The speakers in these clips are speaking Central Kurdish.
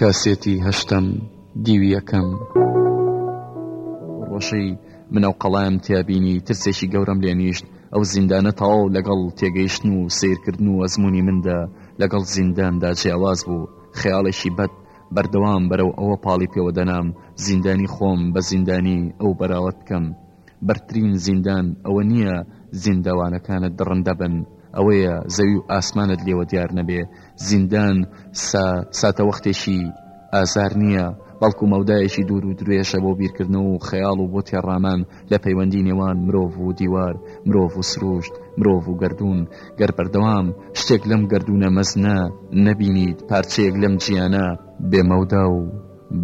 کاسێتی هەشتەم دیوی یەکەم. ڕۆژەی من ئەو قەڵایەم تیا بینی ترسێکی گەورەم لێ نیشت ئەو زیندانە تەواو لەگەڵ تێگەیشتن و سەیرکردن و ئەزمونی مندا لەگەڵ زینداندا جیاواز بوو خەیاڵێکی بەد بەردەوام بەرەو ئەوە پاڵی پێوە دەنام زیندانی خۆم بە زیندانی ئەو بەراورد بکەم بەرترین زیندان ئەوە نیە زیندەوانەکانت دڕندە بن ئەوەیە زەوی و ئاسمانت لێوە دیار نەبێ زیندان سا ساتەوەختێکی ئازار نیە بەڵکو مەودایەکی دوور و درێژە بۆ بیرکردنەوە و خەیاڵ و بۆ تێڕامان لە پەیوەندی نێوان مرۆڤ و دیوار مرۆڤ و سروشت مرۆڤ و گەردوون گەر بەردەوام شتێک لەم گەردوونە مەزنە نەبینیت پارچەیەک لەم جیانە بێ مەودا و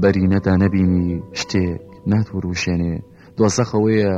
بەرینەدا نەبینی شتێک ناتوروژێنێ دۆزەخ ئەوەیە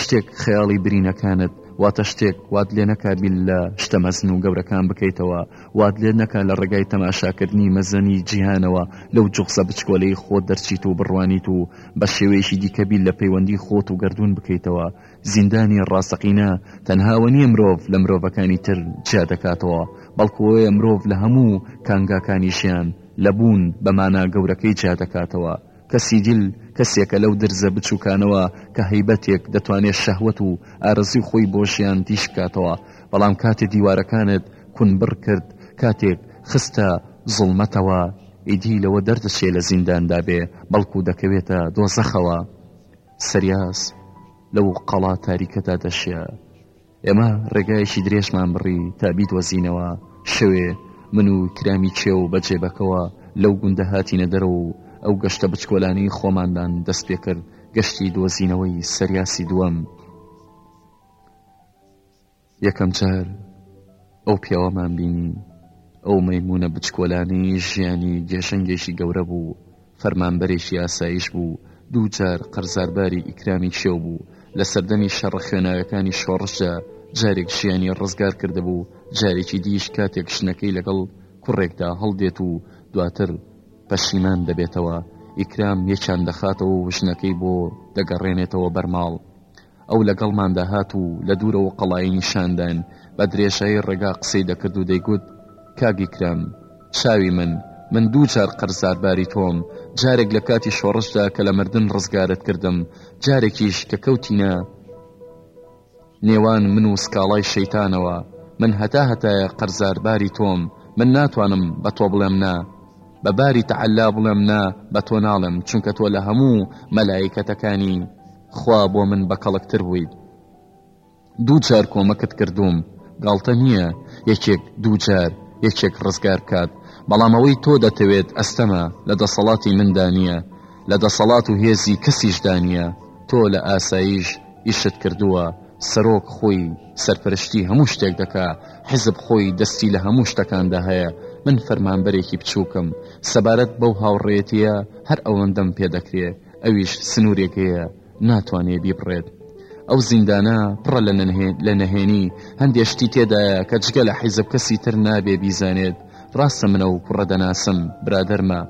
شتێک خەیاڵی برینەکانت واتە شتێک وات لێ نەکبیل لە شتە مەزن و گەورەکان بکەیتەوە وات لێت نەکە لە ڕێگای تەماشاکردنی مەزەنی جیهانەوە لەو جوخزە بچکۆلەی خۆت دەرچیت و بڕوانیت و بە شێوەیەشی دیکەبیل لە پەیوەندی خۆت و گردون بکەیتەوە زیندانی ڕاستەقینە تەنهاوە نییە مرۆڤ لە مرۆڤەکانی تر جیا دەکاتەوە بەڵکوۆیە مرۆڤ لە هەموو کانگاکانی ژیان لە بوون بەمانە گەورەکەی جیا دەکاتەوە کەسی دیل کەسێکە لەو درزە بچوکانەوە کە هەیبەتێک دەتوانێت شەهوەت و ئارەزوی خۆی بۆ ژیان تیژ بکاتەوە بەڵام کاتێ دیوارەکانت کون بڕ کرد کاتێک خستە زوڵمەتەوە ئیدی لەوە دەردەچێ لە زینداندا بێ بەڵکو دەکەوێتە دۆزەخەوە سریاس لەو قەڵا تاریکەدا دەژیا. ئێمە ڕێگایەکی درێژمان بڕی تا بیدۆزینەوە، شەوێ من و کرامی کێ و بە جێبەکەوە لەو گوندە هاتینە دەرەوە و ئەو گەشتە بچکۆلانەی خۆماندان دەست پێ کرد، گەشتی دۆزینەوەی سەریاسی دووەم. یەکەم جار. ئەو پیاوەمان بینی ئەو مەیمونە بچکۆلانەی ژیانی گێژەنگێکی گەورە بوو فەرمانبەرێکی ئاسایش بوو دوو جار قەرزارباری ئیکرامی کێو بوو لە سەردەمی شەڕ خوێناوەکانی شۆڕشدا جارێک ژیانی ڕزگار کردبوو جارێکی دیش کاتێک ژنەکەی لەگەڵ کوڕێکدا هەڵدێت و دواتر پەشیمان دەبێتەوە ئیکرام یەکیان دەخاتەوە و ژنەکەی بۆ دەگەڕێنێتەوە بەرماڵ ئەو لەگەڵمان دەهات و لە دوورەوە قەڵای نیشانداین بە درێژایی ڕێگا قسەی دەکرد و دەیگوت، کاک ئیکرام، چاوی من، من دوو جار قەرزارباری تۆم، جارێک لە کاتی شۆڕشدا کە لە مردن ڕزگارت کردم، جارێکیش کە کەوتینە نێوان من و سکاڵای شەیتانەوە، من هەتا هەتایە قەرزارباری تۆم، من ناتوانم بە تۆ بڵێم نا، بە باری تەعەلا بڵێم نا، بە تۆ ناڵێم، چونکە تۆ لە هەموو مەلایکەتەکانی خوا بۆ من بەکەڵک تر بووی دوو جار کۆمەکت کردووم گاڵتە نییە یەکێک دوو جار یەکێک ڕزگار بکات بەڵام ئەوەی تۆ دەتەوێت ئەستەمە لە دەسەڵاتی مندا نییە لە دەسەڵات و هێزی کەسیشدا نییە تۆ لە ئاساییش ئیشت کردووە سەرۆک خۆی سەرپەرشتی هەموو شتێک دەکا حزب خۆی دەستی لە هەموو شتەکاندا هەیە من فەرمانبەرێکی بچووکم سەبارەت بەو هاوڕێتیە هەر ئەوەندەم پێدەکرێ ئەویش سنوورێک هەیە ناتوانێ بیبڕێت ئەو زیندانە پڕە لە نەنهێ لە نەهێنی هەندێ شتی تێدایە کە جگە لە حیزب کەسی تر نابێ بیزانێت ڕاستە منە و کوڕە دەناسم برادەرمە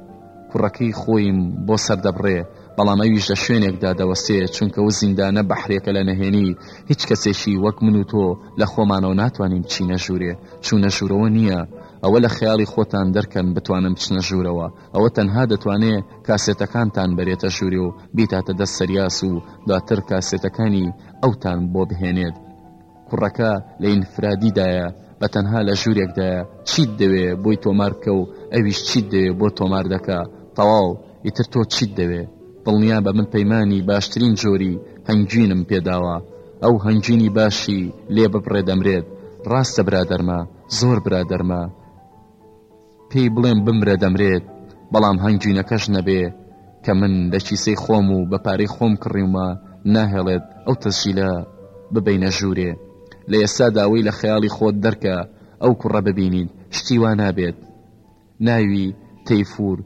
کوڕەکەی خۆیم بۆ سەردەبڕێ بەڵام ئەویش لە شوێنێکدا دەوەسێ چونکە و زیندانە بەحرێکە لە نەهێنی هیچ کەسێکی وەک من و تۆ لە خۆمانەوە ناتوانین چینە ژوورێ چوونە ژوورەوە نییە ئەوە لە خەیاڵی خۆتان دەرکەن بتوانن بچنە ژوورەوە ئەوە تەنها دەتوانێ کاسێتەکانتان بەرێتە ژوورێ و بیتاتە دەست سەریاس و دواتر کاسێتەکانی ئەوتان بۆ بهێنێت کوڕەکە لە ئینفرادیدایە بە تەنها لە ژوورێکدایە چیت دەوێ بۆی تۆمار بکە و ئەویش چیت دەوێ بۆ تۆمار دەکا تەواو ئیتر تۆ چیت دەوێ دڵنیا بە من پەیمانی باشترین جۆری هەنگوینم پێداوە ئەو هەنگوینی باشی لێ ببڕێ دەمرێت ڕاستە برادەرمە زۆر برادەرمە پێی بڵێم بمرە دەمرێت بەڵام هەنگوینەکەش نەبێ کە من لە کیسەی خۆم و بە پارەی خۆم کڕیومە ناهێڵێت ئەو تەسجیلە ببینە ژوورێ لە ئێستا داوەی لە خەیاڵی خۆت دەرکە ئەو کوڕە ببینیت شتی وا نابێت ناوی تەیفور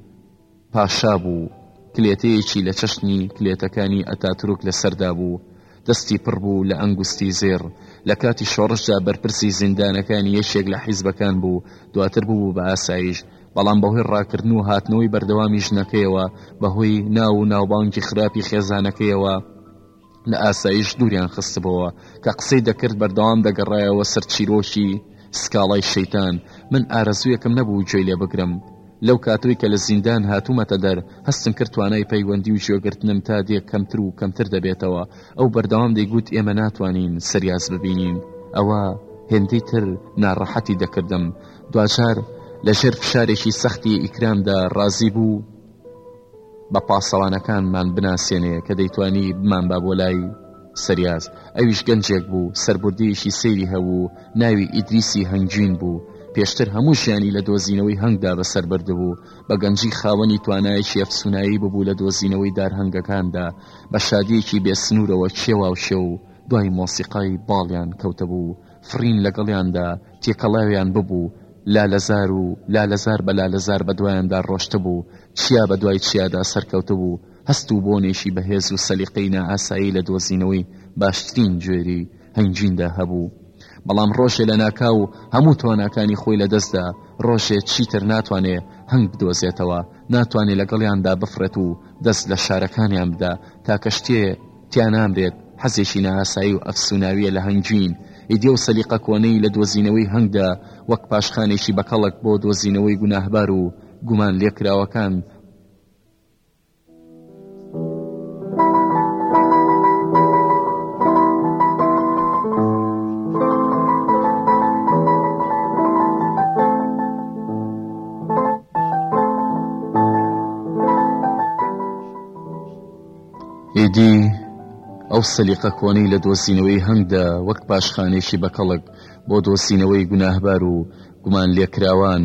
پاشا بوو، کلێتەیەکی لە چەشنی کلێتەکانی ئەتاتورک لەسەردا بوو، دەستی پڕ بوو لە ئەنگوستی زێڕ، لە کاتی شۆڕشدا بەرپرسی زیندانەکانی یەکێک لە حیزبەکان بوو، دواتر بووبوو بە ئاسایش، بەڵام بەهۆی ڕاکردن و هاتنەوەی بەردەوامی ژنەکەیەوە، بەهۆی ناو و ناوبانگی خراپی خێزانەکەیەوە، لە ئاسایش دووریان خستبەوە کە قسەی دەکرد بەردەوام دەگەڕایەوە سەر چیرۆکی سکاڵای شەیتان من ئارەزوویەکم نەبوو گوێی لێ بگرم لەو کاتەوەی کە لە زیندان هاتوومەتە دەر هەستم کرد توانای پەیوەندی و گوێگرتنم تا دێ کەمتر و کەمتر دەبێتەوە ئەو بەردەوام دەیگوت ئێمە ناتوانین سریاس ببینین ئەوە هێندەی تر ناڕەحەتی دەکردم دواجار لە ژێر فشارێکی سەختی ئیکرامدا ڕازی بوو بە پاسەوانەکانمان بناسێنێ کە دەیتوانی بمانبا بۆ لای سریاز ئەویش گەنجێک بوو سربردەیەکی سەیری هەبوو ناوی ئیدریسی هەنگوین بوو پێشتر هەموو ژیانی لە دۆزینەوەی هەنگدا بەسەر بردبوو بە گەنجی خاوەنی توانایەکی ئەفسونایی ببوو لە دۆزینەوەی دارهەنگەکاندا بە شادیەکی بێسنوورەوە کێواو کێو دوای مۆسیقای باڵیان کەوتبوو فڕین لەگەڵیاندا تێکەڵاویان ببوو، لالەزار و لالەزار بە لالەزار بەدوایاندا ڕۆشتبوو، چیا بەدوای چیادا سەرکەوتبوو، هەست و بۆنێکی بەهێز و سەلیقەی نائاسایی لە دۆزینەوەی باشترین جۆری هەنگویندا هەبوو. بەڵام ڕۆژێ لەناکاو هەموو تواناکانی خۆی لەدەستدا، ڕۆژێ چیتر ناتوانێ هەنگ بدۆزێتەوە، ناتوانێ لەگەڵیاندا بفڕێت و دەست لە شارەکانیان بدا، تا کەشتیێ، تیانامرێت، حەزێکی نائاسایی و ئەفسوناوییە لە هەنگوین، ئیدێ و سەلیقە کۆنەی لە دۆزینەوەی هەنگدا، وەک پاشخانێکی بەکەڵک بۆ دۆزینەوەی گوناهبار و گومان لێکراوەکان، ئیدی ئەو سەلیقە کۆنەی لە دۆزینەوەی هەنگدا وەک پاشخانێکی بەکەڵک بۆ دۆزینەوەی گوناهبار و گومانلێکراوان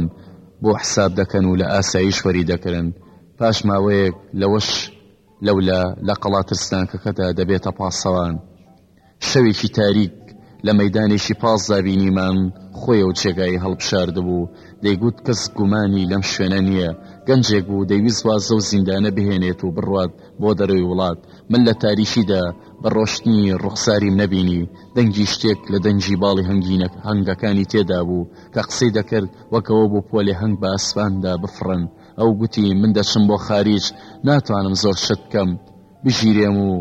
بۆ حساب دەکەن و لە ئاسایش وەریدەگرن، پاش ماوەیەک لەوەش لەولا لە قەڵا ترسناکەکەدا دەبێتە پاسەوان. شەوێکی تاریک لە مەیدانێکی پاسدا بینیمان خۆی و جێگای هەڵبژاردبوو، دەیگوت کەس گومانی لەم شوێنە نییە، گەنجێک بوو دەیویست وازە و زیندانە بهێنێت و بڕوات بۆ دەرەوەی وڵات، من لە تاریکیدا بە ڕۆشنی ڕوخساریم نەبینی، دەنگی شتێک لە دەنگی باڵی هەنگەکانی تێدابوو کە قسەی دەکرد، وەک ئەوە بوو پۆلێ هەنگ بە ئاسماندا بفڕن، ئەو گوتی من دەچم بۆ خاریج، ناتوانم زۆر شت بکەم، بگیرێم و.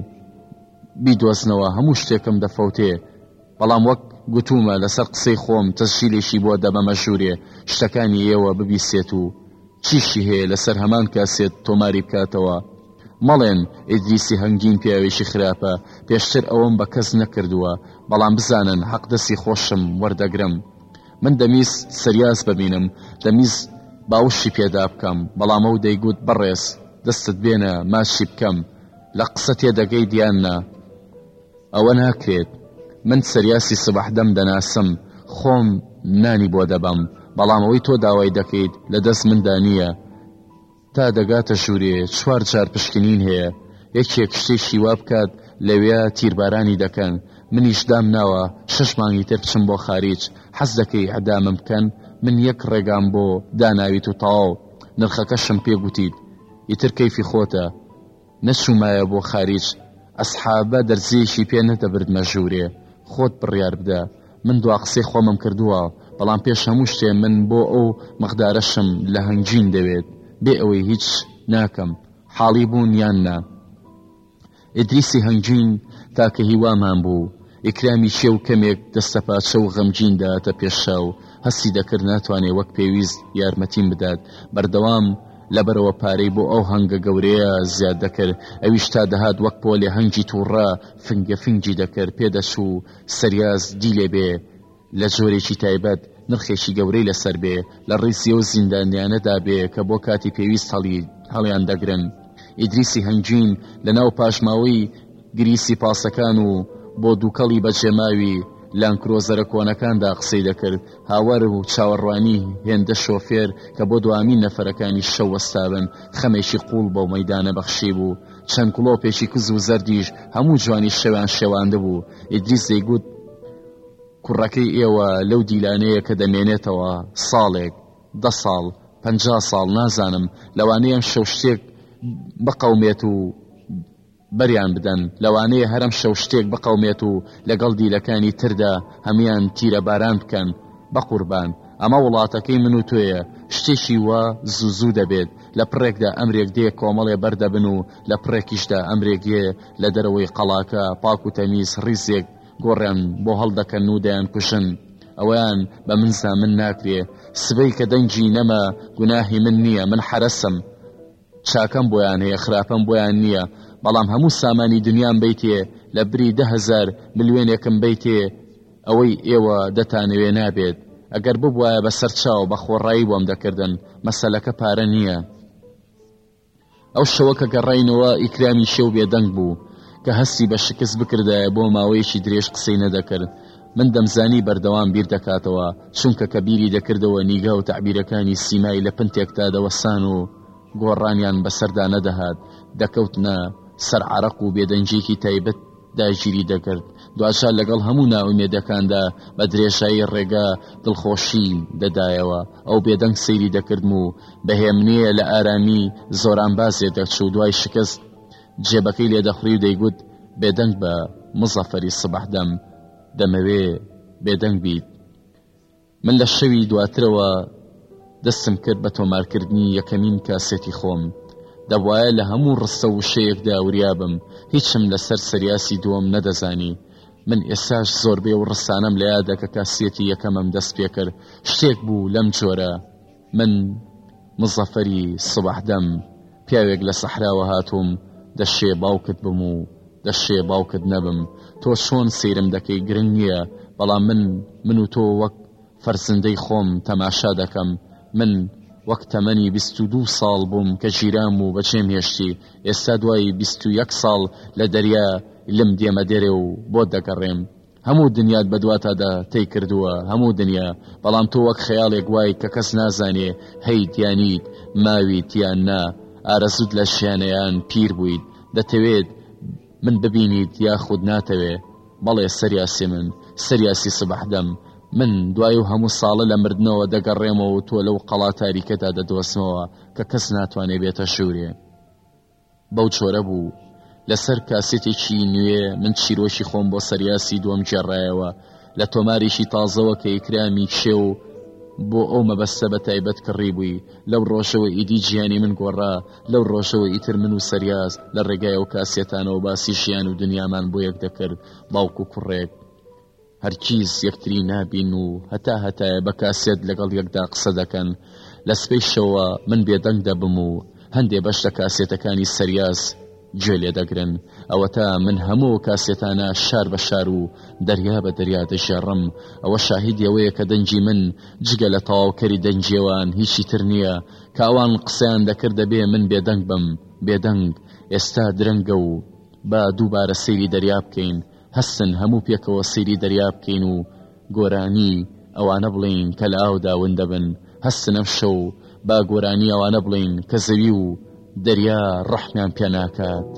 بیدۆزنەوە هەموو شتێکم دەفەوتێ بەڵام وەک گوتوومە لەسەر قسەی خۆم تەسجیلێکی بۆ دەبەمە ژوورێ شتەکانی ئێوە ببیسێت و چیشی هەیە لەسەر هەمان کاسێت تۆماری بکاتەوە مەڵێن ئیدریسی هەنگین پیاوێکی خراپە پێشتر ئەوەم بە کەس نەکردووە بەڵام بزانن حەق دەستی خۆشم وەردەگرم من دەمیست سریاس ببینم دەمیست باوشی پێدا بکەم بەڵام ئەو دەیگوت بەڕێز دەستت بێنە ماچی بکەم لە قسە تێدەگەی دیان نا ئەوە ناکرێت من سریاسی سبح دەم دەناسم خۆم نانی بۆ دەبەم بەڵام ئەوەی تۆ داوای دەکەیت لە دەست مندا نییە تا دەگاتە ژوورێ چوار چار پشکنین هەیە یەکێک شتێکی وا بکات لەوێ تیربارانی دەکەن منیش دام ناوە شش مانگی تر بچم بۆ خاریج حەز دەکەی ئەدامم بکەن من یەک ڕێگام بۆ داناویت و تەواو نرخەکەشم پێ گوتیت ئیتر کەیفی خۆتە نەچوومایە بۆ خاریج ئەسحابە دەرزیەکی پێ نەدەبردمە ژوورێ خۆت بڕیار بدە من دوا قسەی خۆمم کردووە بەڵام پێش هەموو شتێ من بۆ ئەو مەقدارەشم لە هەنگین دەوێت بێ ئەوەی هیچ ناکەم حاڵی بوون یان نا ئیدریسی هەنگین تاکە هیوامان بوو ئیکرامی کێ و کەمێک دەستەپاچە و غەمگین دەاتە پێش چاو، هەستی دەکرد ناتوانێ وەک پێویست یارمەتیم بدات، بەردەوام لەبەرەوە پارەی بۆ ئەو هەنگە گەورەیە زیاد دەکرد، ئەویش تا دەهات وەک پۆلێ هەنگی توڕە فنگفنگی دەکرد، پێدەچوو سریاس دیلێ بێ، لە جۆرێکی تایبەت نرخێکی گەورەی لەسەر بێ، لە ڕیزی ئەو زیندانیانەدا بێ کە بۆ کاتی پێویست هەڵیان دەگرن. ئیدریسی هەنگین لە ناو پاشماوەی گریسی پاسەکان و بۆ دووکەڵی بەجێماوی لانکرۆزەرە کۆنەکاندا قسەی دەکرد، هاوار و چاوەڕوانی هێندە شۆفێر کە بۆ دوامین نەفەرەکانی شەو وەستابن، خەمێکی قووڵ بەو مەیدانە بەخشیبوو. چەند گڵۆپێکی کز و زەردیش هەموو جوانی شەویان شێواندبوو. ئیدریس دەیگوت. کوڕەکەی ئێوە لەو دیلانەیە کە دەمێنێتەوە ساڵێک، دە ساڵ، پەنجا ساڵ نازانم، لەوانەیە ئەم شەو شتێک بقەومێت و بەریان بدەن، لەوانەیە هەر ئەم شەو شتێک بقەومێت و لەگەڵ دیلەکانی تردا هەموان تیرەباران بکەن. بەقوربان ئەمە وڵاتەکەی من و تۆیە، شتێکی وا زوو زوو دەبێت، لە پڕێکدا ئەمرێک دێ کۆمەڵێ بەر دەبن و لە پڕێکیشدا ئەمرێک یێ لە دەرەوەی قەڵاکە پاک و تەمیز ڕیزێک، گۆڕێن بۆ هەڵدەکەن و دەیانکوژن ئەوەیان بە من سا من ناکرێ سبەی کە دەنگی نەما گوناهی من نییە من حەرەسم چاکەم بۆیان هەیە خراپەم بۆیان نییە بەڵام هەموو سامانی دنیام بیتێ لە بری دههزار ملیۆنێکم بیتێ ئەوەی ئێوە دەتانەوێ نابێت ئەگەر ببوایە بە سەرچاو بە خۆڕایی بۆم دەکردن مەسەلەکە پارە نییە ئەو شەوە کە گەڕاینەوە ئیکرامی شێ و بێدەنگ بوو کە هەستی بە شکست بکردایە بۆ ماوەیەکی درێژ قسەی نەدەکرد من دەمزانی بەردەوام بیر دەکاتەوە چونکە کە بیری دەکردەوە نیگا و تەعبیرەکانی سیمای لە پنتێکدا دەوەسان و گۆڕانیان بەسەردا نەدەهات دەکەوتنە سەر عەرەق و بێدەنگیەکی تایبەت داگیری دەکرد دواشە لەگەڵ هەموو نائومێدەکاندا بە درێژایی ڕێگە دڵخۆشی دەدایەوە ئەو بێدەنگ سەیری دەکردم و بەهێمنەیە لە ئارامی زۆران بازێ دەچوو دوای شکست جێبەکەی لێ دەخڕی و دەیگوت بێدەنگ بە مزەفەری سبح دەم دەمەوێ بێدەنگ بیت من لە شەوی دواترەوە دەستم کرد بە تۆمارکردنی یەکەمین کاسێتی خۆم، دەبوایە لە هەموو ڕستە وشەیەکدا وریابم، هیچم لەسەر سریاسی دووەم نەدەزانی. من ئێستاش زۆربەی ئەو ڕستانەم لە یادە کە کاسیەتی یەکەمم دەست پێکرد، شتێک بوو لەم جۆرە. من مزەفەری سبەح دەم پیاوێک لە سەحراوە هاتووم دەشێ باوکت بم و دەشێ باوکت نەبم تۆ چۆن سەیرم دەکەی گرنگ نییە بەڵام من من و تۆ وەک فەرزندەی خۆم تەماشا دەکەم من وەک تەمەنی بیست و دوو ساڵ بووم کە گیرام و بەجێم هێشتی ئێستا دوای بیست و یەک ساڵ لە دەریا لم دێمە دێرێ و بۆت دەگەڕێم هەموو دنیات بەدواتادا تەی کردووە هەموو دنیا بەڵام تۆ وەک خەیاڵێک وای کە کەس نازانێ هەیت یانیت ماویت یان نا ئارەزوت لە شیانەیان پیر بوویت دەتەوێت من ببینیت یاخود ناتەوێ بەڵێ سەریاسی من سەریاسی سبحدەم من دوای و هەموو ساڵە لە مردنەوە دەگەڕێمەوە و تۆ لەو قەڵا تاریکەدا دەدۆسمەوە کە کەس ناتوانێ بێتە شوورێ بەو جۆرە بوو لەسەر کاسێتێکی نوێ من چیرۆکی خۆم بۆ سەریاسی دووەم گێڕایەوە لە تۆمارێکی تازەوە کە ئیکرامی کێ و بۆ ئەو مەبەستە بە تایبەت کڕی بووی لەو ڕۆژەوە ئیدی گیانی من گۆڕا لەو ڕۆژەوە ئیتر من و سەریاز لە ڕێگای و کاسێتانەوە باسی ژیان و دنیامان بۆ یەک دەکرد باوک و کوڕێک هەرکیز یەکتری نابین و هەتا هەتایە بە کاسێت لەگەڵ یەکدا قسە دەکەن لە سپەی شەوە من بێدەنگ دەبم و هەندێ بەش لە کاسێتەکانی سەریاس گوێ لێ دەگرن ئەوەتا من هەموو کاسێتانە شار بە شار و دەریا بە دەریا دەژێڕم ئەوە شاهیدی ئەوەیە کە دەنگی من جگە لە تەواوکەری دەنگێوان هیچی تر نییە کاوان قسەیان دەکرد دەبێ من بێدەنگ بم بێدەنگ ئێستا درەنگە و با دووبارە سەیری دەریا بکەین هەستن هەموو پێکەوە سەیری دەریا بکەین و گۆرانی ئەوانە بڵێین کە لە ئاودا ون دەبن، هەستن ئەمشەو با گۆرانی ئەوانە بڵێین کە زەوی و دەریا ڕەحمیان پێ ناکات.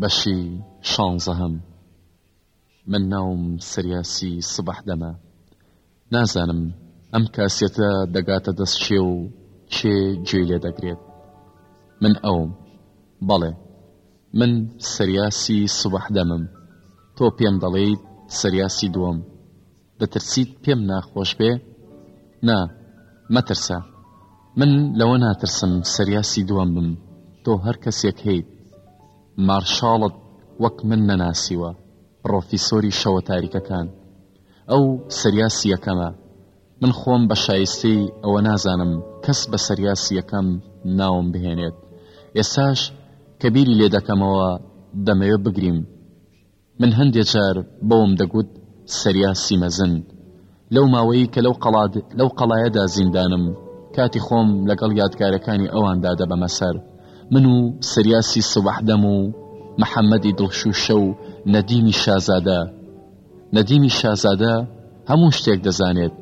بەشی شانزەهەم من ناوم سریاسی سبح دەمە نازانم ئەم کاسێتە دەگاتە دەست کێ و کێ گوێی لێ دەگرێت من ئەوم بەڵێ من سریاسی سبح دەمم تۆ پێم دەڵێیت سریاسی دووەم دەترسیت پێم ناخۆش بێ؟ نا، مەترسە. من لەوە ناترسم سەریاسی دووەم بم، تۆ هەر کەسێک هەیت. مارشاڵت وەک من نەناسیوە، پڕۆفیسۆری شەوە تاریکەکان. ئەو سەریاسی یەکەمە. من خۆم بە شایستەی ئەوە نازانم کەس بە سەریاسی یەکەم ناوم بهێنێت. ئێستاش کە بیری لێ دەکەمەوە دەمەوێ بگریم. من هەندێ جار بەوم دەگوت سەریا سیمەزن، لەو ماوەی کە لەو قەڵا لەو قەڵایەدا زیندانم، کاتی خۆم لەگەڵ یادگارەکانی ئەواندا دەبەمە سەر، من و سریاسی سوبحدەم و محەمەدی دڵشووشە و نەدیمی شازادە. نەدیمی شازادە هەموو شتێک دەزانێت،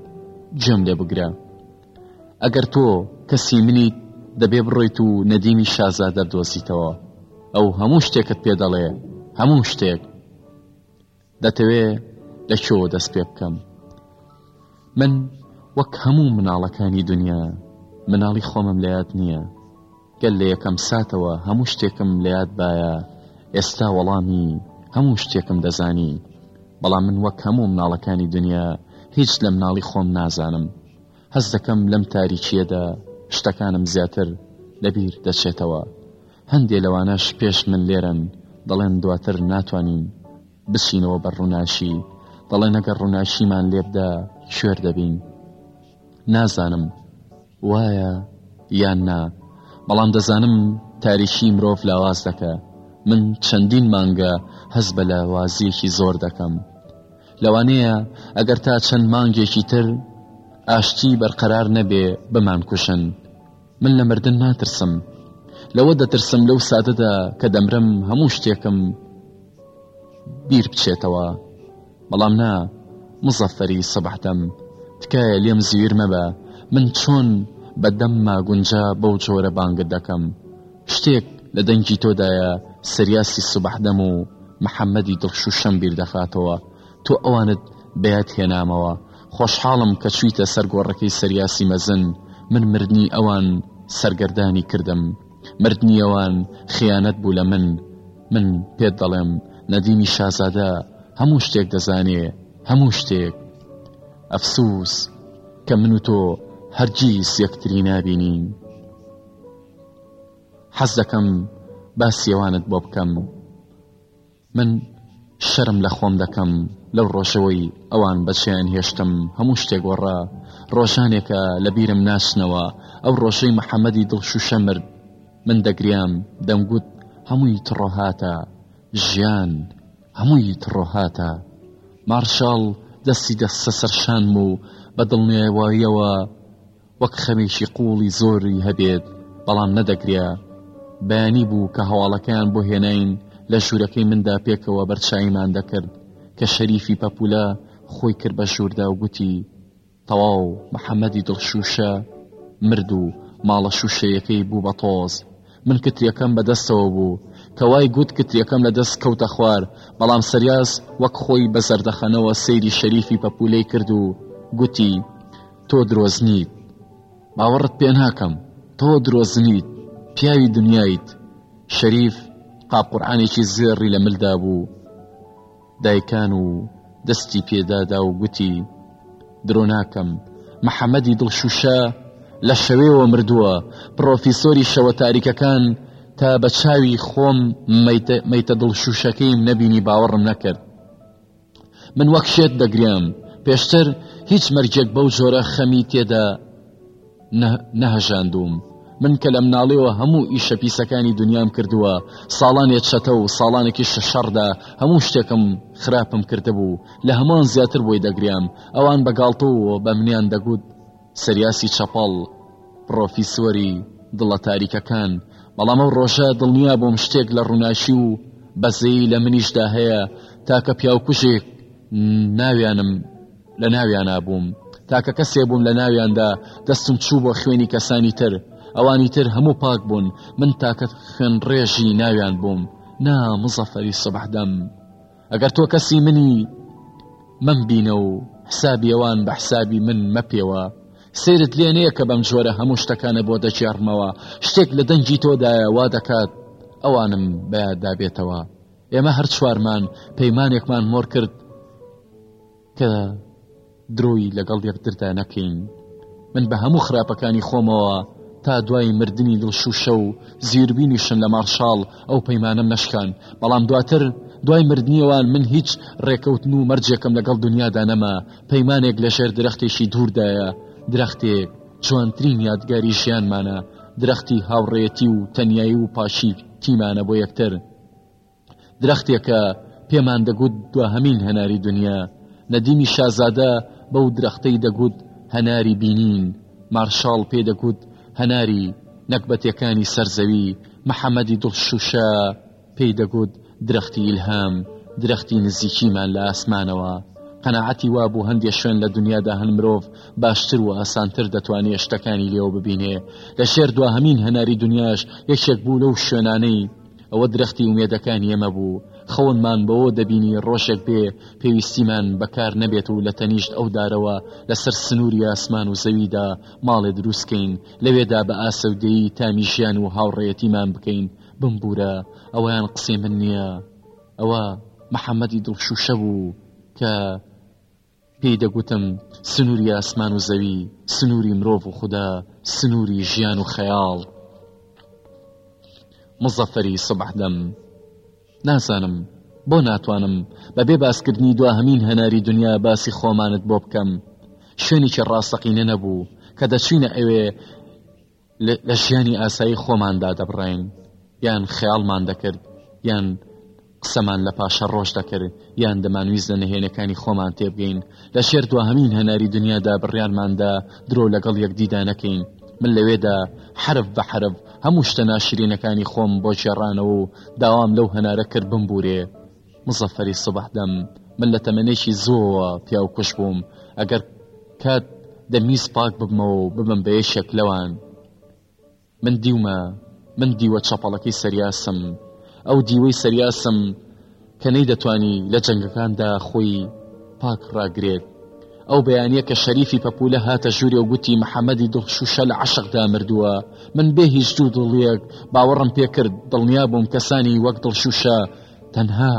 گوێم لێ بگرە. ئەگەر تۆ کەسی منیت دەبێ بڕۆیت و نەدیمی شازادە بدۆزیتەوە ئەو هەموو شتێکت پێ دەڵێ هەموو شتێک دەتەوێ لە کوێوە دەست پێ بکەم من وەک هەموو مناڵەکانی دنیا مناڵی خۆمم لە یاد نییە گەر لە یەکەم ساتەوە هەموو شتێکم لە یاد بایە ئێستا وەڵامی هەموو شتێکم دەزانی بەڵام من وەک هەموو مناڵەکانی دنیا هیچ لە مناڵی خۆم نازانم هەز دەکەم لەم تاریکیەدا شتەکانم زیاتر لەبیر دەچێتەوە هەندێ لەوانەش پێش من لێرن دەڵێن دواتر ناتوانین بچینەوە بە ڕووناشی دەڵێ نەگەر ڕووناشیمان لێبدا شوێر دەبین نازانم وایە یان نا بەڵام دەزانم تاریکی مرۆڤ لاواز دەکە من چەندین مانگە هەز بە لاوازیەکی زۆر دەکەم لەوانەیە ئەگەر تا چەند مانگێکی تر ئاشتی بەرقەرار نەبێ بمان کوشن من لە مردن ناترسم لەوە دەترسم لەو سادەدا کە دەمرم هەموو شتێکم بیر بچێتەوە بەڵام نا مزەفەری سەبحتەم تکایە لێم زویر مەبە من چۆن بە دەم ماگونجا بەو جۆرە بانگت دەکەم شتێک لە دەنگی تۆدایە سریاسی سبحدەم و محمدی دڵشوشەم بیر دەخاتەوە تۆ ئەوانت بەیاد هێنامەوە خۆشحاڵم کە چویتە سەر گۆڕەکەی سریاسی مەزن من مردنی ئەوان سەرگەردانی کردم مردنی ئەوان خیانەت بوو لە من من پێت دەڵێم نەدیمی شازادە هەموو شتێک دەزانێ هەموو شتێک ئەفسوس کە من و تۆ هەرگیز یەکتری نابینین حەز دەکەم باسیێوانت بۆ بکەم من شەرم لە خۆم دەکەم لەو ڕۆژەوەی ئەوان بەچیان هێشتم هەموو شتێک وەڕا ڕۆژانێکە لە بیرم ناچنەوە ئەو ڕۆژەی محەممەدی دڵشوشە مرد من دەگریام دەمگوت هەمووی تڕۆهاتە ژیان هەمووی تڕۆهاتە مارشاڵ دەستی دەستە سەرشانم و بە دڵنێواییەوە وەک خەوێکی قووڵی زۆری هەبێت، بەڵام نەدەگریا. بەیانی بوو کە هەواڵەکەیان بۆ هێناین، لە ژوورەکەی مندا پێکەوە بەرچاییمان دەکرد، کە شەریفی پەپوولە خۆی کرد بە ژووردا و گوتی، تەواو محەمەدی دڵشووشە مرد و ماڵە شووشەیەکەی بوو بە تۆز. من کتریەکەم بە دەستەوە بوو، کە وای گوت کتریەکەم لە دەست کەوتە خوار، بەڵام سریاس وەک خۆی بە زەردەخەنەوە سەیری شەریفی پەپوولەی کرد و گوتی، تۆ درۆزنیت باوەڕت پێ ناکەم تۆ درۆزنیت پیاوی دنیایت شەریف قاپ قورآانێکی زێڕی لە ملدا بوو دایکان و دەستی پێدادا و گوتی درۆ ناکەم محەممەدی دڵشوشە لە شەوێەوە مردووە پرۆفیسۆری شەوە تاریکەکان تا بە چاوی خۆم مەیتە دڵشوشەکەیم نەبینی باوەڕم نەکرد من وەک شێت دەگرێم پێشتر هیچ مەرجێک بەو جۆرە خەمی تێدا نەهەژاندوم من کە لە مناڵیەوە هەموو ئیشە پیسەکانی دنیام کردووە ساڵانێ چەتە و ساڵانێکی شەشەڕدا هەموو شتێکم خراپم کردبوو لە هەمان زیاتر بۆی دەگرێم ئەوان بە گاڵتەوە بە منیان دەگوت سریاسی چەپەڵ، پڕۆفیسۆری دڵە تاریکەکان، بەڵام ئەو ڕۆژە دڵنیا بووم شتێک لە ڕووناکی و بەزەیی لە منیشدا هەیە، تاکە پیاوکوژێک ناویانم لە ناویانا بووم، تاکە کەسێ بووم لە ناویاندا، دەستم چوو بۆ خوێنی کەسانی تر، ئەوانی تر هەموو پاک بوون، من تاکە خوێنڕێژی ناویان بووم، نا، مزەفەری سوبحدەم. ئەگەر تۆ کەسی منی مەم بینە و حسابی ئەوان بە حسابی من مەپێوە سیرت لێ نییە کە بەم جۆرە هەموو شتەکانە بۆ دەچێڕمەوە شتێک لە دەنگی تۆدایە وا دەکات ئەوانم بەیاددابێتەوە ئێمە هەر چوارمان پەیمانێکمان مۆر کرد کە درۆی لەگەڵ یەکتردا نەکەین من بە هەموو خراپەکانی خۆمەوە تا دوای مردنی دڵشوشە و زیربینیشن لە مارشال ئەو پەیمانم نشکان بەڵام دواتر دوای مردنیەوان من هیچ ڕێکەوتن و مەرجێکم لەگەڵ دنیادا نەما پەیمانێک لە ژێر درەختێکی دووردایە درەختێک جوانترین یادگاری ژیانمانە درەختی هاوڕێتی و تەنایی و پاشی تیمانە بۆ یەکتر درەختێکە پێمان دەگوت دواهەمین هەناری دنیا نەدیمی شازادە بەو درەختەی دەگوت هەناری بینین مارشاڵ پێی دەگوت هەناری نەکبەتەکانی سەرزەوی محەمەدی دڵ شوشە پێی دەگوت درەختی ئیلهام درەختی نزیکیمان لە ئاسمانەوە قەنەعەتی وا بوو هەندێ شوێن لە دنیادا هەن مرۆڤ باشتر و ئاسانتر دەتوانێت شتەکانی لێوە ببینێ لە ژێر دواهەمین هەناری دنیاش یەکێک بوو لەو شوێنانەی ئەوە درەختی ئومێدەکانی ئێمە بوو، خەونمان بەوە دەبینی ڕۆژێک بێ پێویستیمان بە کار نەبێت و لە تەنیشت ئەو دارەوە لەسەر سنووری ئاسمان و زەویدا ماڵێ دروست کەین، لەوێدا بە ئاسەودەیی تامی ژیان و هاوڕێیەتیمان بکەین، بمبوورە، ئەوەیان قسەی من نییە، ئەوە محەمەدی دڵشووشە بوو کە. پێی دەگوتم سنووری ئاسمان و زەوی، سنووری مرۆڤ و خودا، سنووری ژیان و خەیاڵ. موزەفەری سبەحدەم، نازانم بۆ ناتوانم بەبێ باسکردنی دواهەمین هەناری دنیا باسی خۆمانت بۆ بکەم، شوێنێکی ڕاستەقینە نەبوو کە دەچووینە ئەوێ، لە ژیانی ئاسایی خۆماندا دەبڕین یان خەیاڵمان دەکرد یان قسەمان لە پاشە ڕۆژ دەکرد یان دەمانویست لە نهێنەکانی خۆمان تێبگەین لە شێر دو هەمین هەناری دنیادا بڕیارماندا درۆ لەگەڵ یەکدیدا نەکەین من لەوێدا حرف بە حرف هەموو شتە ناشرینەکانی خۆم بۆ ژێڕانەوە و داوام لەو هەنارە کرد بمبورێ مزەفەری سبح دەم من لە تەمەنێکی زۆوە پیاو کوش بووم ئەگەر کات دە میز پاک ببمەوە و ببم بە یەشێک لەوان من دیومە من دیوە چەپەڵەکەی سەریاسم ئەو دیوەی سەریاسم کە نەی دەتانی لە جەنگەکاندا خۆی پاک ڕاگرێت ئەو بەیانە کە شەریفی پەپولە هاتە ژووری و گوتی محەممەدی دڵشوشە لە عشقدا مردووە من بێ هیچ دوو دڵیەک باوەڕم پێکرد دڵنیا بووم کەسانی وەک دڵشوشە تەنها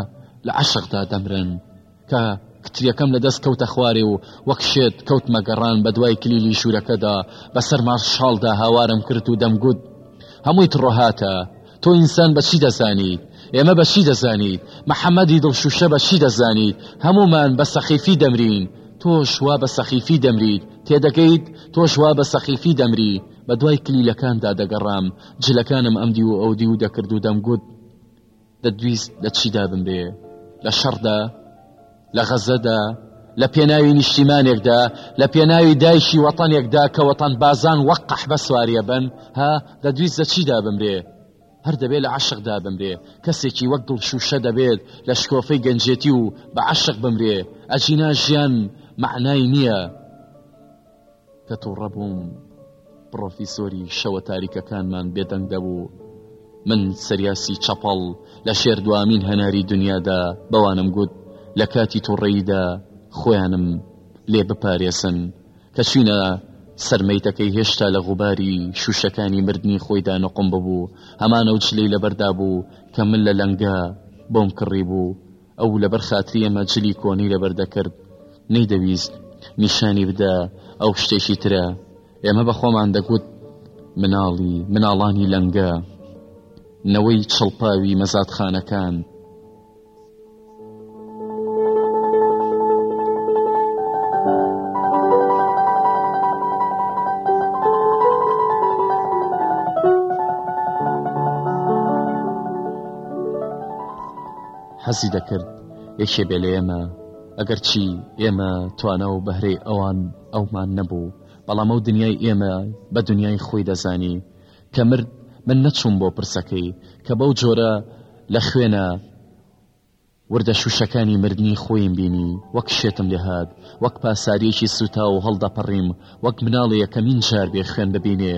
لە عەشقدا دەمرن کە کتریەکەم لە دەست کەوتە خوارێ و وەک شێت کەوتمە گەڕان بە دوای کلیلی ژوورەکەدا بەسەر مارشالدا هاوارم کرد و دەمگوت هەمووی تڕۆهاتە تۆ ئینسان بەچی دەزانیت ئێمە بەچی دەزانیت محەممەدی دڵشوشە بەچی دەزانیت هەمومان بە سەخیفی دەمرین تۆش وا بە سەخیفی دەمریت تێدەگەیت تۆش وا بە سەخیفی دەمری بە دوای کلیلەکاندا دەگەڕام جلەکانم ئەمدی و ئەودی و دەکرد و دەمگوت دەتویست لە چیدا بمرێ لە شەڕدا لە غەزەدا لە پێناوی نیشتیمانێکدا لە پێناوی دایشی وەتەنێکدا کە وەتەن بازان وەک قەحبە سواریە بن ها دەدویست لە چیدا بمرێ هەر دەبێت لە عشقدا بمرێ کەسێکی وەک دڵ شوشە دەبێت لە شکۆفەی گەنجێتی و بە عشق بمرێ ئەجینا ژیان معنای نییە کە توڕە بووم پڕۆفیسۆری شەوە تاریکەکانمان بێدەنگ دەبوو من سریاسی چەپەڵ لە شێر دوامین هەناری دنیادا بەوانم گوت لە کاتی توڕەییدا خۆیانم لێ بپارێزن کە چوینە سەرمەیتەکەی هێشتا لە غوباری شوشەکانی مردنی خۆیدا نقم ببوو هەمانە و چلەی لەبەردا بوو کە من لە لەنگە بۆم کڕی بوو ئەو لەبەر خاتری ئێمە جلی کۆنی لەبەر دەکرد نەیدەویست نیشانی بدە ئەو شتێکی ترە ئێمە بە خۆمان دەگوت مناڵی مناڵانی لەنگە نەوەی چڵپاوی مەزادخانەکان حەزی دەکرد یەکێ بێ لە ئێمە ئەگەر چی ئێمە توانا و بەهرەی ئەوان ئەومان نەبوو بەڵام ئەو دنیای ئێمە بە دنیای خۆی دەزانی کە مرد من نەچووم بۆ پرسەکەی کە بەو جۆرە لە خوێنە وردە شوشەکانی مردنی خۆیم بینی وەک شێتم لێهات وەک پاساریەکی سوتا و هەڵدەپەڕیم وەک مناڵی یەکەمین جار بێ خوێن ببینێ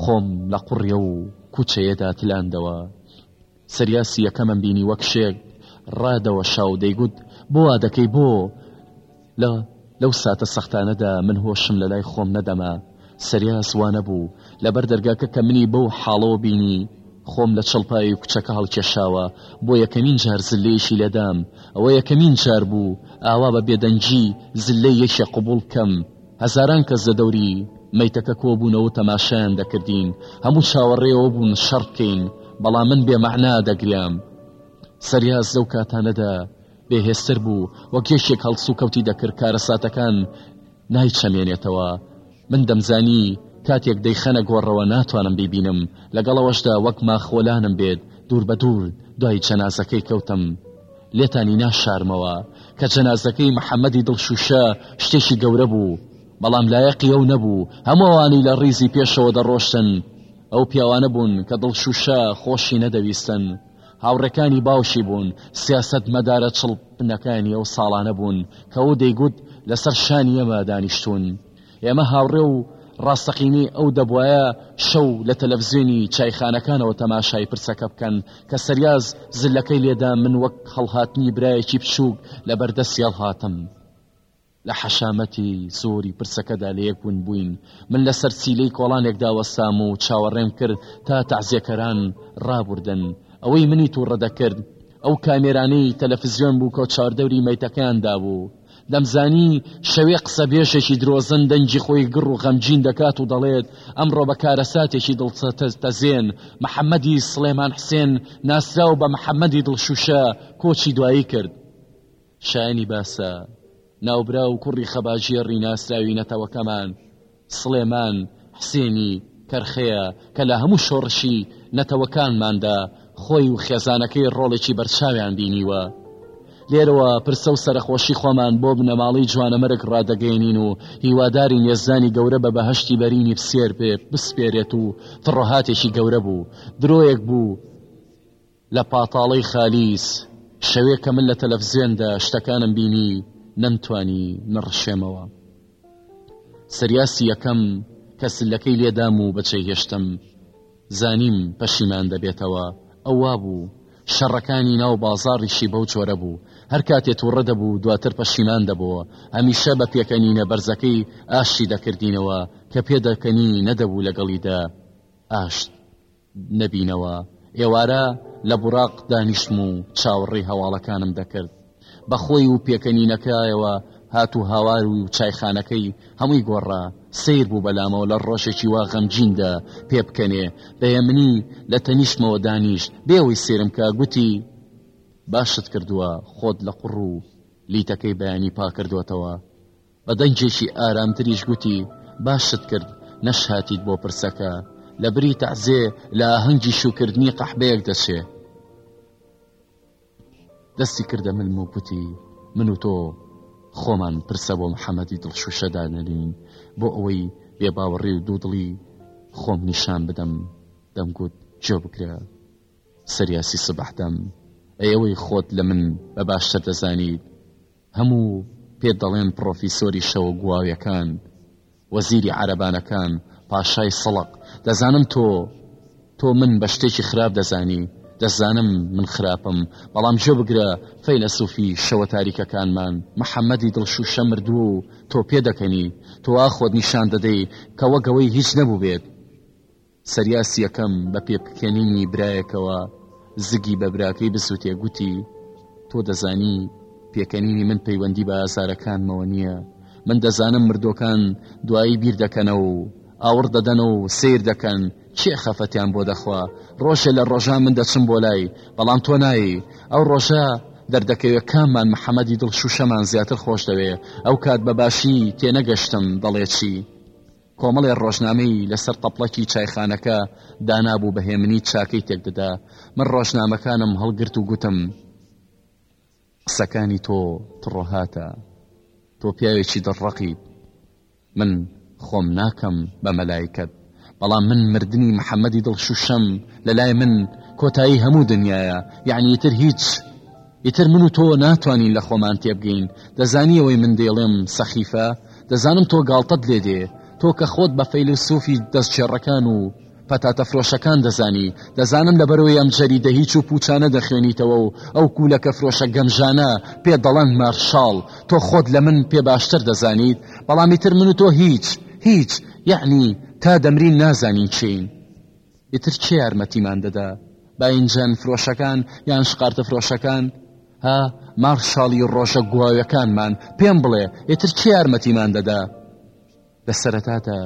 خۆم لە قوڕیە و کوچەیەدا تلاندەوە سەریا سییەکەمم بینی وەک شێک ڕادەوەشا و دەیگوت، بۆ وا دەکەی بۆ؟ لە لەو ساتە سەختانەدا من هۆشم لە لای خۆم نەدەما. سەریاس وا نەبوو. لە بەر دەرگاکە کە منی بەو حاڵەوە بینی، خۆم لە چڵپاوی کوچەکە هەڵکێشاوە، بۆ یەکەمین جار زللەیەکی لێ دام. ئەوە یەکەمین جار بوو ئاوا بە بێدەنگی زللەی یەکێ قبووڵ بکەم. هەزاران کەس لە دەوری مەیتەکە کۆبوونەوە و تەماشایان دەکردین، هەموو چاوەڕێەوە بوون شەڕ بکەین، بەڵام من بێ مەعنا دەگریام. سەریاس لەو کاتانەدا بێهێزتر بوو، وەک یەکێک هەڵسو کەوتی دەکرد کارەساتەکان نایچەمێنێتەوە، من دەمزانی کاتێک دەیخەنە گۆڕەوە ناتوانم بیبینم، لەگەڵ ئەوەشدا وەک ماخۆلانم بێت دوور بە دوور دوای جەنازەکەی کەوتم. لێتانی ناشارمەوە کە جەنازەکەی محەممەدی دڵشوشە شتێکی گەورە بوو بەڵام لایەقی ئەو نەبوو هەمووانی لە ڕیزی پێشەوە دەڕۆشتن ئەو پیاوانە بوون کە دڵشوشە خۆشی نەدەویستن هاوڕەکانی باوشی بوون سیاست مەدارە چڵپنەکانی ئەو ساڵانە بوون کە ئەو دەیگوت لەسەر شانی ئەمە دانیشتون ئێمە هاوڕێ و ڕاستەقینەی ئەو دەبوایە شەو لە تەلەفزیۆنی چایخانەکانەوە تەماشای پرسەکە بکەن کە سەریاز زلەکەی لێدا من وەک هەڵهاتنی برایەکی بچووک لە بەردەستی هەڵهاتم لە حەشامەتی زۆری پرسەکەدا لە یەک ون بووین من لەسەر سیلەی کۆڵانێکدا وەستام و چاوەڕێم کرد تا تەعزیەکەران ڕابوردن ئەوەی منی تووڕە دەکرد ئەو کامێرانەی تەلەفزیۆن بوو کە چاردەوری مەیتەکەیاندا بوو دەمزانی شەوێ قسەبێژێکی درۆزن دەنگی خۆی گڕ و غەمگین دەکات و دەڵێت ئەمڕۆ بە کارەساتێکی دڵتەزێن محەممەدی سڵێمان حسێن ناسراو بە محەممەدی دڵشوشە کۆچی دوایی کرد شایانی باسە ناوبرا و کوڕی خەباژێڕی ناسراوی نەتەوەکەمان سڵێمان حسێنی کەرخەیە کە لە هەموو شۆڕشی نەتەوەکانماندا خۆی و خێزانەکەی ڕۆڵێکی بەرچاویان بینیوە. لێرەوە پرسە و سەرەخۆشی خۆمان بۆ بنەماڵەی جوانەمەرگ ڕادەگەیەنین و هیوادارین یەزدانی گەورە بە بەهەشتی بەرینی بسێربێ بسپێرێت و تڕۆهاتێکی گەورە بوو، درۆیەک بوو، لە پاتاڵی خالیس شەوێ کە من لە تەلەفزێندا شتەکانم بینی نەمتوانی نڕشێمەوە سریاسی یەکەم کە سلەکەی لێدام و بەچەی هێشتم زانیم پەشیمان دەبێتەوە ئەووا بوو شەڕەکانی ناو بازاڕیشی بەو چۆرە بوو هەر کاتێ تووڕە دەبوو دواتر پەشیمان دەبەوە هەمیشە بە پێکەنینە بەرزەکەی ئاشتی دەکردینەوە کە پێدەکەنی نەدەبوو لەگەڵیدا ئاشت نەبینەوە ئێوارە لە بوراق دانیشتم و چاوەڕێی هەواڵەکانم دەکرد بە خۆی و پێکەنینەکایەوە هات و هاوار و چایخانەکەی هەمووی گۆڕا سیر بوو بەلامەوە لە ڕۆژێکی وا غەمگیندا پێ بکەنێ بەیەمنی لە تەنیشتمەوە دانیشت بێەوەی سێرم کا گوتی باشت کردووە خۆت لە قوڕ و لیتەکەی بەیانی پاکردوەتەوە بە دەنگێکی ئارامتریش گوتی، باشت کرد نەشهاتیت بۆ پرسەکە، لە بری تەعزێ لە ئاهەنگی شووکردنی قەحبەیەک دەچێ. دەستی کردە ملم و گوتی، من و تۆ خۆمان پرسە بۆ محەمەدی دڵشووشە دانەنین بۆ ئەوەی بێباوەڕی و دوودڵی خۆم نیشان بدەم. دەمگوت گوێ بگرە سریاسی سبەح دەم، ئەی ئەوەی خۆت لە من بە باشتر دەزانیت، هەموو پێت دەڵێن پڕۆفیسۆری شەوە گواویەکان وەزیری عەرەبانەکان پاشای سەڵق دەزانم تۆ تۆ من بە شتێکی خراپ دەزانی دەزانم من خراپم بەڵام جێ بگرە فەیلەسوفی شەوە تاریکەکانمان محەممەدی دڵشوشە مردوو و تۆ پێ دەکەنی تۆوا خۆت نیشان دەدەی کەوە گەوەی هیچ نەبوو بێت سریاس یەکەم بە پێپکێنینی برایەکەوە زگی بە براکەی بسووتێ گوتی، تۆ دەزانی پێکەنینی من پەیوەندی بە ئازارەکانمەوە نییە، من دەزانم مردووەکان دوایی بیر دەکەنە و ئاوڕ دەدەنە و سیر دەکەن کێ خەفەتیان بۆ دەخوا، ڕۆژێ لە ڕۆژان من دەچم بۆ لای، بەڵام تۆ نایی، ئەو ڕۆژە دەردەکەوێ کاممان محەمەدی دڵ شووشەمان زیاتر خۆش دەوێ، ئەو کات بە باشی تێنەگەشتم دەڵێ چی؟ کۆمەڵێ ڕۆژنامەی لە سەر تەپڵەکی چایخانەکە دانابوو بە هێمنی چاکەی تێک دەدا، من ڕۆژنامەکانم هەڵگرت و گوتم، قسەکانی تۆ تڕۆهاتە، تۆ پیاوێکی دڕڕەقیت، من خۆم ناکەم بە مەلایکەت، بەڵام من مردنی محەمەدی دڵشوشەم، لە لای من کۆتایی هەموو دنیایە، یەعنی ئیتر هیچ. ئیتر من و تۆ ناتوانین لە خۆمان تێبگەین دەزانی ئەوەی من دەیڵێم سەخیفە دەزانم تۆ گاڵتەت لێ دێ تۆ کە خۆت بە فەیلسوفی دەستچێڕەکان و پەتاتە فرۆشەکان دەزانی دەزانم لە بەرەوەی ئەم جەریدە هیچ و پوچانە دەخوێنیتەوە و ئەو کوولەکە فرۆشە گەمژانە پێ دەڵەن مارشاڵ تۆ خۆت لە من پێ باشتر دەزانیت بەڵامی تر من و تۆ هیچ هیچ یعنی تا دەمرین نازانین چین ئیتر کێ یارمەتیمان دەدا؟ باینجەن فرۆشەکان یان شقارتە فرۆشەکان؟ ها مارشاڵی ڕۆژە گواوەکانمان پێم بڵێ ئیتر کێ یارمەتیمان دەدا؟ لە سەرەتاتا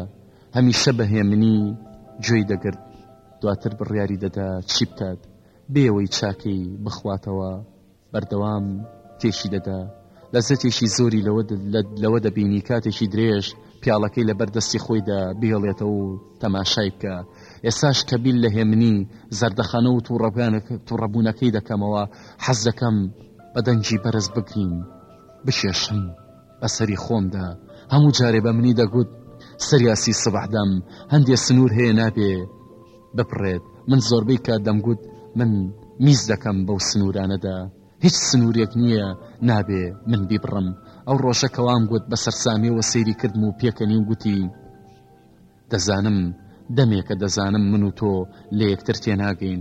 هەمیشە بە هێمنی گوێی دەگرت دواتر بڕیاری دەدا چی بکات بێەوەی چاکەی بخواتەوە. بەردەوام تێشی دەدا لەزەتێکی زۆری لەوە لەوە دەبینی کاتێکی درێژ پیاڵەکەی لەبەر دەستی خۆیدا بهێڵێتەوە و تەماشای بکە ئێساش کەبیل لە هێمنی زەردەخانە و توڕەبگانەکە توڕەبوونەکەی دەکەمەوە حەز دەکەم بە دەنگی بەرز بگرین بشێشم. بەسەری خۆمدا هەموو جارێ بە منی دەگوت سریاسی سبحدەم هەندێ سنوور هەیە نابێ بپڕێت من زۆربەی کات دەمگوت من میز دەکەم بەو سنوورانەدا هیچ سنوورێک نییە نابێ من بیبڕم ئەو ڕۆژە کەوام گوت بە سەررسامێەوە سەیری کردم و پێکەنی و گوتی دەزانم دەمێکە دەزانم من و تۆ لە یەکتر تێناگەین